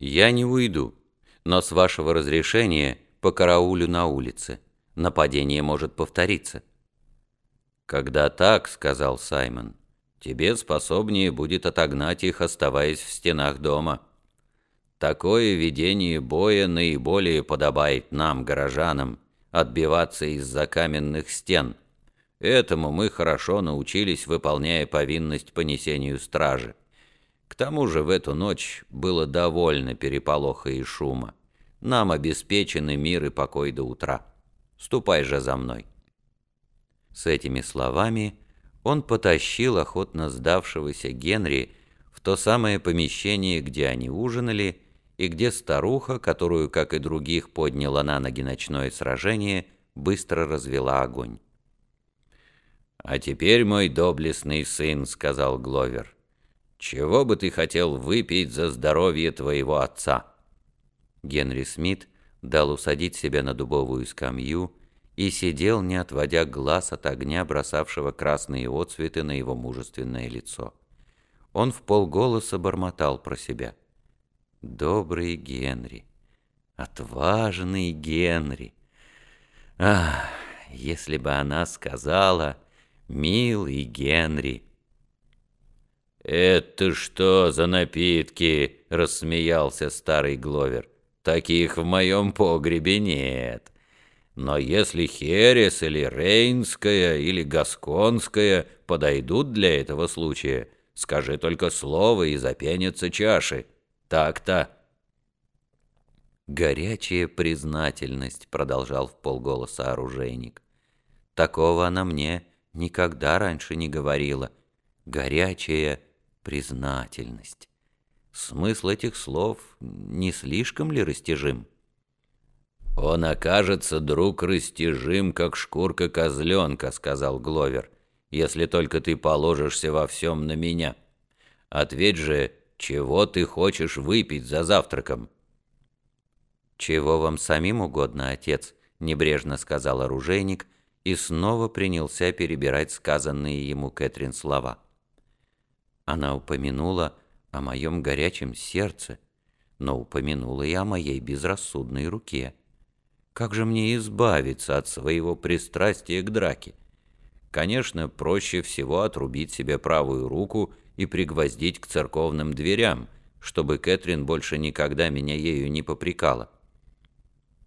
«Я не уйду, но с вашего разрешения по караулю на улице. Нападение может повториться». «Когда так, — сказал Саймон, — тебе способнее будет отогнать их, оставаясь в стенах дома. Такое ведение боя наиболее подобает нам, горожанам, отбиваться из-за каменных стен. Этому мы хорошо научились, выполняя повинность по несению стражи. К тому же в эту ночь было довольно переполоха и шума. Нам обеспечены мир и покой до утра. Ступай же за мной». С этими словами он потащил охотно сдавшегося Генри в то самое помещение, где они ужинали, и где старуха, которую, как и других, подняла на ноги ночное сражение, быстро развела огонь. «А теперь, мой доблестный сын», — сказал Гловер, — «чего бы ты хотел выпить за здоровье твоего отца?» Генри Смит дал усадить себя на дубовую скамью и сидел, не отводя глаз от огня, бросавшего красные отцветы на его мужественное лицо. Он в полголоса бормотал про себя. «Добрый Генри! Отважный Генри! Ах, если бы она сказала...» милый Генри». «Это что за напитки?» — рассмеялся старый Гловер. «Таких в моем погребе нет. Но если Херес или Рейнская или Гасконская подойдут для этого случая, скажи только слово и запенятся чаши. Так-то». «Горячая признательность», — продолжал в полголоса оружейник. «Такого она мне никогда раньше не говорила. Горячая признательность. Смысл этих слов не слишком ли растяжим? «Он окажется, друг, растяжим, как шкурка козленка», — сказал Гловер, «если только ты положишься во всем на меня. Ответь же, чего ты хочешь выпить за завтраком?» «Чего вам самим угодно, отец?» — небрежно сказал оружейник — и снова принялся перебирать сказанные ему Кэтрин слова. Она упомянула о моем горячем сердце, но упомянула и о моей безрассудной руке. Как же мне избавиться от своего пристрастия к драке? Конечно, проще всего отрубить себе правую руку и пригвоздить к церковным дверям, чтобы Кэтрин больше никогда меня ею не попрекала.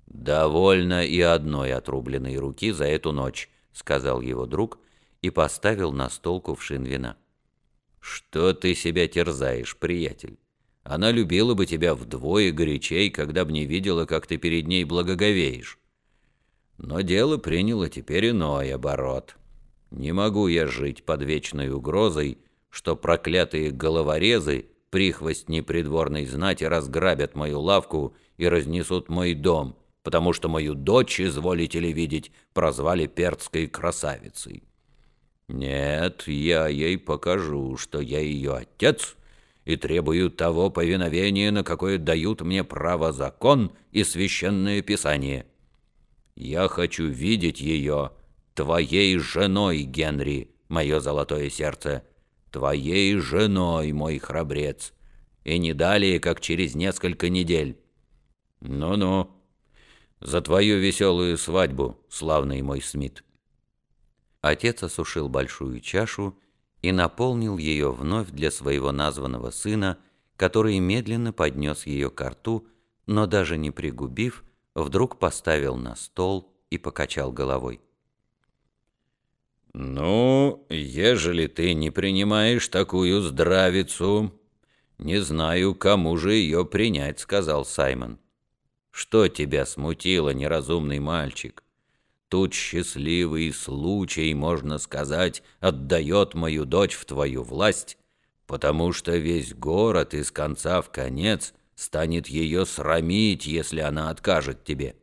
«Довольно и одной отрубленной руки за эту ночь», — сказал его друг и поставил на стол кувшин вина. «Что ты себя терзаешь, приятель? Она любила бы тебя вдвое горячей, когда бы не видела, как ты перед ней благоговеешь. Но дело приняло теперь иной оборот. Не могу я жить под вечной угрозой, что проклятые головорезы, прихвость непридворной знати, разграбят мою лавку и разнесут мой дом» потому что мою дочь, изволите ли видеть, прозвали перцкой красавицей. Нет, я ей покажу, что я ее отец, и требую того повиновения, на какое дают мне право закон и священное писание. Я хочу видеть ее твоей женой, Генри, мое золотое сердце, твоей женой, мой храбрец, и не далее, как через несколько недель. Ну-ну, за твою веселую свадьбу, славный мой Смит». Отец осушил большую чашу и наполнил ее вновь для своего названного сына, который медленно поднес ее к рту, но даже не пригубив, вдруг поставил на стол и покачал головой. «Ну, ежели ты не принимаешь такую здравицу, не знаю, кому же ее принять», — сказал Саймон. Что тебя смутило, неразумный мальчик? Тут счастливый случай, можно сказать, отдает мою дочь в твою власть, потому что весь город из конца в конец станет ее срамить, если она откажет тебе.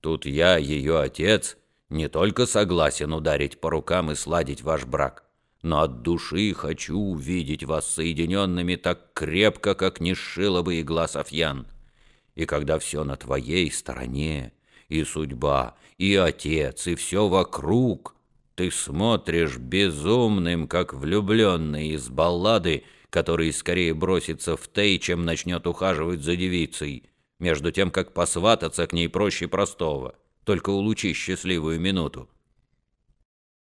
Тут я, ее отец, не только согласен ударить по рукам и сладить ваш брак, но от души хочу увидеть вас соединенными так крепко, как не сшила бы игла Софьян. И когда все на твоей стороне, и судьба, и отец, и все вокруг, ты смотришь безумным, как влюбленный из баллады, который скорее бросится в Тей, чем начнет ухаживать за девицей, между тем, как посвататься к ней проще простого, только улучи счастливую минуту.